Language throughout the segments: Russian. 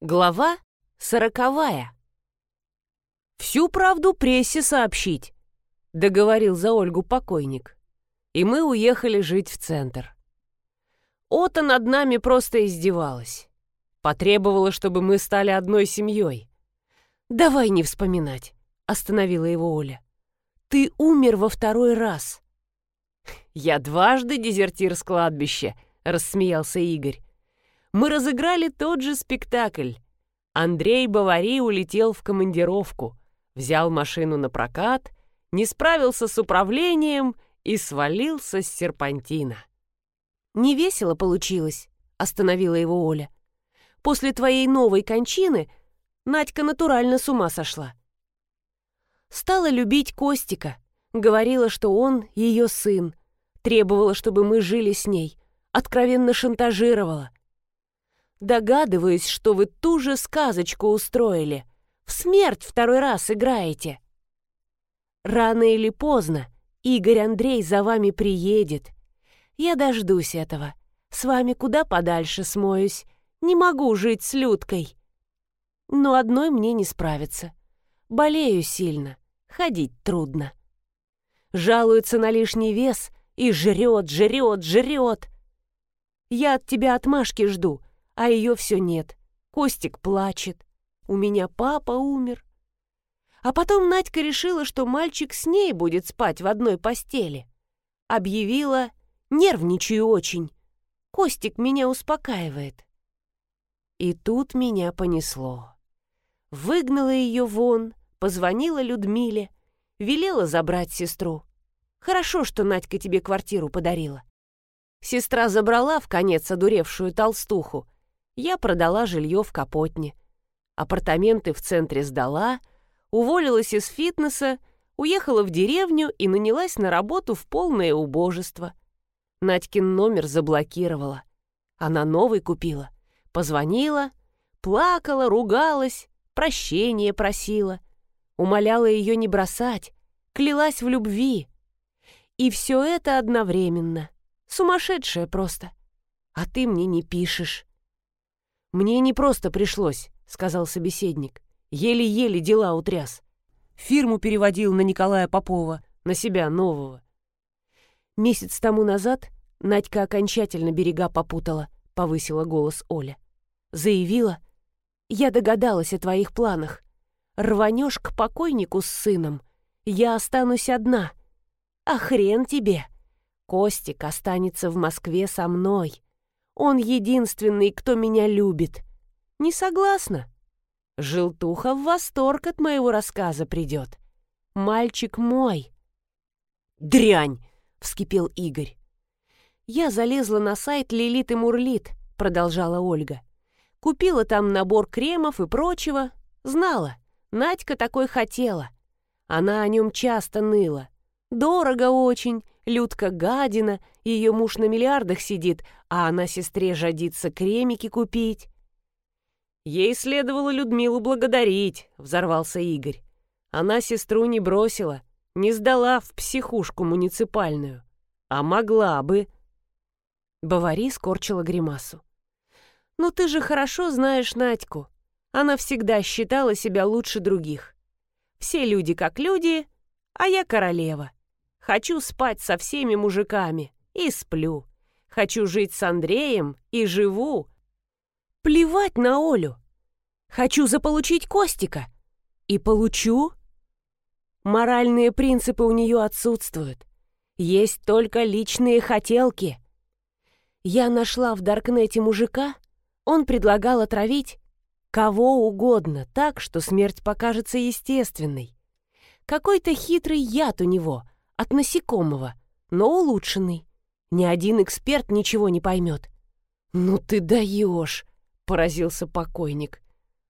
Глава сороковая. «Всю правду прессе сообщить», — договорил за Ольгу покойник. И мы уехали жить в центр. Ота над нами просто издевалась. Потребовала, чтобы мы стали одной семьей. «Давай не вспоминать», — остановила его Оля. «Ты умер во второй раз». «Я дважды дезертир с кладбища», — рассмеялся Игорь мы разыграли тот же спектакль. Андрей Бавари улетел в командировку, взял машину на прокат, не справился с управлением и свалился с серпантина. «Не весело получилось», — остановила его Оля. «После твоей новой кончины Надька натурально с ума сошла. Стала любить Костика, говорила, что он ее сын, требовала, чтобы мы жили с ней, откровенно шантажировала. Догадываюсь, что вы ту же сказочку устроили. В смерть второй раз играете. Рано или поздно Игорь Андрей за вами приедет. Я дождусь этого. С вами куда подальше смоюсь. Не могу жить с Людкой. Но одной мне не справиться. Болею сильно, ходить трудно. Жалуется на лишний вес и жрет, жрет, жрет. Я от тебя отмашки жду — а ее все нет. Костик плачет. У меня папа умер. А потом Надька решила, что мальчик с ней будет спать в одной постели. Объявила «нервничаю очень». Костик меня успокаивает. И тут меня понесло. Выгнала ее вон, позвонила Людмиле, велела забрать сестру. Хорошо, что Надька тебе квартиру подарила. Сестра забрала в конец одуревшую толстуху я продала жилье в Капотне. Апартаменты в центре сдала, уволилась из фитнеса, уехала в деревню и нанялась на работу в полное убожество. Надькин номер заблокировала. Она новый купила. Позвонила, плакала, ругалась, прощения просила. Умоляла ее не бросать, клялась в любви. И все это одновременно. Сумасшедшая просто. А ты мне не пишешь. «Мне не просто пришлось», — сказал собеседник. «Еле-еле дела утряс. Фирму переводил на Николая Попова, на себя нового». Месяц тому назад Надька окончательно берега попутала, — повысила голос Оля. Заявила, «Я догадалась о твоих планах. Рванешь к покойнику с сыном. Я останусь одна. А хрен тебе. Костик останется в Москве со мной. Он единственный, кто меня любит. Не согласна? Желтуха в восторг от моего рассказа придет. Мальчик мой. Дрянь! вскипел Игорь. Я залезла на сайт Лилит и Мурлит, продолжала Ольга. Купила там набор кремов и прочего. Знала, Надька такой хотела. Она о нем часто ныла. Дорого очень, Людка гадина, ее муж на миллиардах сидит, а она сестре жадится кремики купить. Ей следовало Людмилу благодарить, взорвался Игорь. Она сестру не бросила, не сдала в психушку муниципальную. А могла бы. Бавари скорчила гримасу. «Ну ты же хорошо знаешь Надьку. Она всегда считала себя лучше других. Все люди как люди, а я королева. Хочу спать со всеми мужиками и сплю. Хочу жить с Андреем и живу. Плевать на Олю. Хочу заполучить Костика. И получу. Моральные принципы у нее отсутствуют. Есть только личные хотелки. Я нашла в Даркнете мужика, он предлагал отравить кого угодно так, что смерть покажется естественной. Какой-то хитрый яд у него — от насекомого, но улучшенный. Ни один эксперт ничего не поймет. «Ну ты даешь!» — поразился покойник.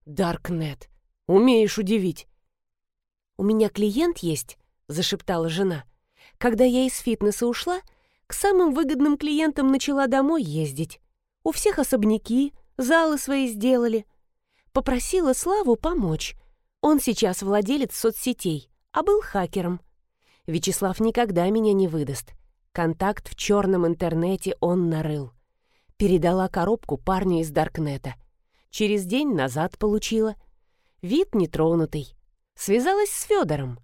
«Даркнет, умеешь удивить». «У меня клиент есть», — зашептала жена. «Когда я из фитнеса ушла, к самым выгодным клиентам начала домой ездить. У всех особняки, залы свои сделали. Попросила Славу помочь. Он сейчас владелец соцсетей, а был хакером. Вячеслав никогда меня не выдаст. Контакт в черном интернете он нарыл. Передала коробку парню из Даркнета. Через день назад получила. Вид нетронутый. Связалась с Федором.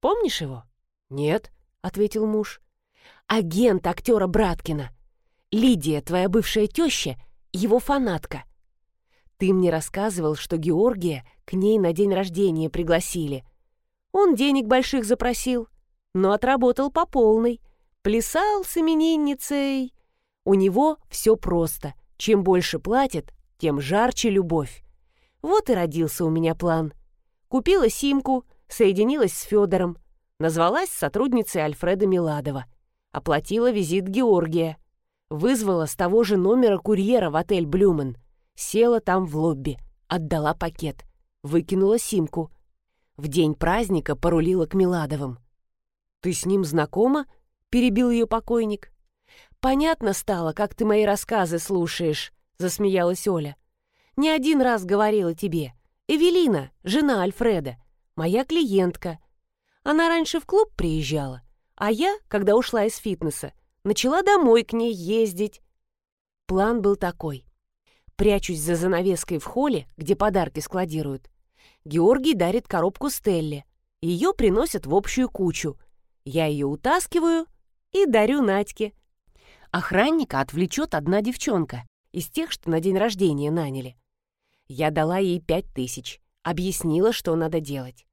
Помнишь его? Нет, ответил муж. Агент актера Браткина. Лидия, твоя бывшая теща, его фанатка. Ты мне рассказывал, что Георгия к ней на день рождения пригласили. Он денег больших запросил, но отработал по полной. Плясал с именинницей. У него все просто. Чем больше платят, тем жарче любовь. Вот и родился у меня план. Купила симку, соединилась с Федором, назвалась сотрудницей Альфреда Миладова, оплатила визит Георгия, вызвала с того же номера курьера в отель «Блюмен», села там в лобби, отдала пакет, выкинула симку. В день праздника порулила к Миладовым. «Ты с ним знакома?» — перебил ее покойник. «Понятно стало, как ты мои рассказы слушаешь», — засмеялась Оля. «Не один раз говорила тебе. Эвелина, жена Альфреда, моя клиентка. Она раньше в клуб приезжала, а я, когда ушла из фитнеса, начала домой к ней ездить. План был такой. Прячусь за занавеской в холле, где подарки складируют. Георгий дарит коробку Стелле. Ее приносят в общую кучу. Я ее утаскиваю и дарю Надьке. Охранника отвлечет одна девчонка из тех, что на день рождения наняли. Я дала ей пять тысяч, объяснила, что надо делать.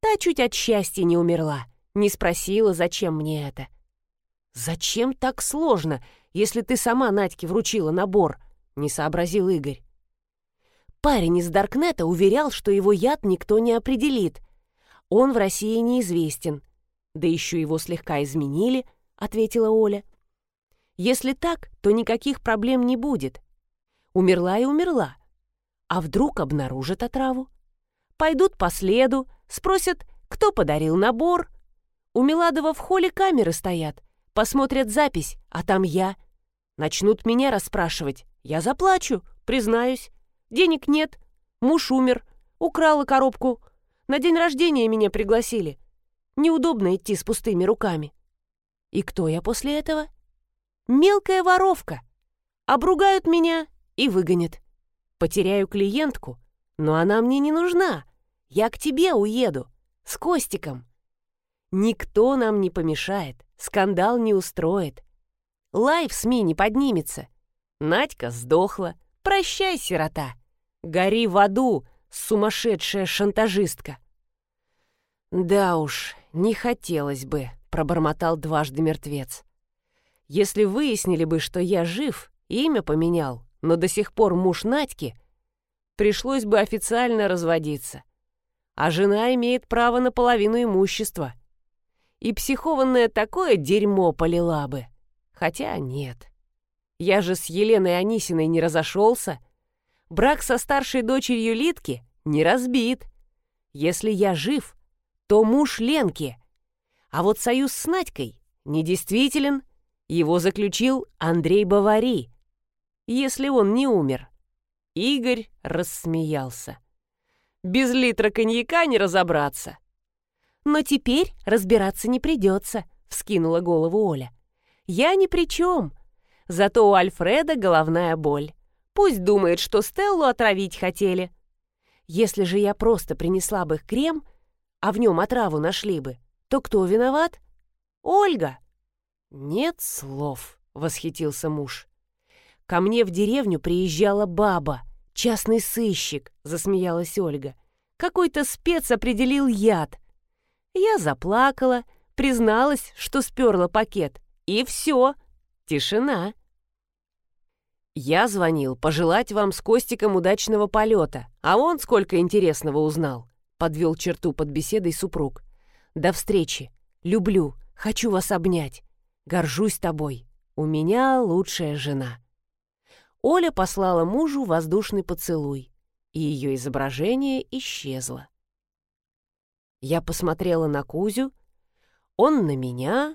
Та чуть от счастья не умерла, не спросила, зачем мне это. «Зачем так сложно, если ты сама Надьке вручила набор?» — не сообразил Игорь. Парень из Даркнета уверял, что его яд никто не определит. Он в России неизвестен. Да еще его слегка изменили, — ответила Оля. Если так, то никаких проблем не будет. Умерла и умерла. А вдруг обнаружат отраву? Пойдут по следу, спросят, кто подарил набор. У Миладова в холле камеры стоят. Посмотрят запись, а там я. Начнут меня расспрашивать. Я заплачу, признаюсь. Денег нет. Муж умер. Украла коробку. На день рождения меня пригласили. Неудобно идти с пустыми руками. И кто я после этого? Мелкая воровка. Обругают меня и выгонят. Потеряю клиентку, но она мне не нужна. Я к тебе уеду. С Костиком. Никто нам не помешает. Скандал не устроит. Лайв СМИ не поднимется. Надька сдохла. Прощай, сирота. Гори в аду, сумасшедшая шантажистка. Да уж, не хотелось бы, пробормотал дважды мертвец. Если выяснили бы, что я жив, имя поменял, но до сих пор муж Надьки, пришлось бы официально разводиться. А жена имеет право на половину имущества. И психованное такое дерьмо полила бы. Хотя нет. Я же с Еленой Анисиной не разошелся. Брак со старшей дочерью Литки не разбит. Если я жив, то муж Ленки. А вот союз с Надькой недействителен. Его заключил Андрей Бавари, если он не умер. Игорь рассмеялся. Без литра коньяка не разобраться. Но теперь разбираться не придется, вскинула голову Оля. Я ни при чем. Зато у Альфреда головная боль. Пусть думает, что Стеллу отравить хотели. Если же я просто принесла бы крем, а в нем отраву нашли бы, то кто виноват? Ольга. Нет слов, восхитился муж. Ко мне в деревню приезжала баба, частный сыщик, засмеялась Ольга. Какой-то спец определил яд. Я заплакала, призналась, что сперла пакет. И все. Тишина. Я звонил пожелать вам с Костиком удачного полета, а он сколько интересного узнал. Подвел черту под беседой супруг. До встречи. Люблю. Хочу вас обнять. Горжусь тобой. У меня лучшая жена. Оля послала мужу воздушный поцелуй, и ее изображение исчезло. Я посмотрела на Кузю, он на меня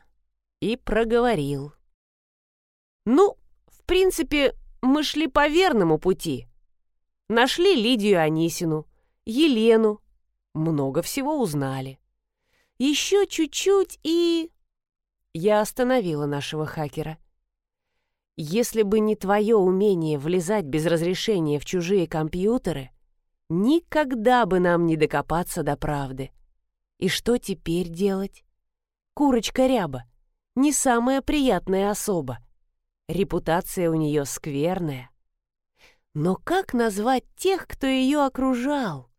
и проговорил. «Ну, в принципе, мы шли по верному пути. Нашли Лидию Анисину, Елену, много всего узнали. Еще чуть-чуть и...» Я остановила нашего хакера. Если бы не твое умение влезать без разрешения в чужие компьютеры, никогда бы нам не докопаться до правды. И что теперь делать? Курочка ряба не самая приятная особа. Репутация у нее скверная. Но как назвать тех, кто ее окружал?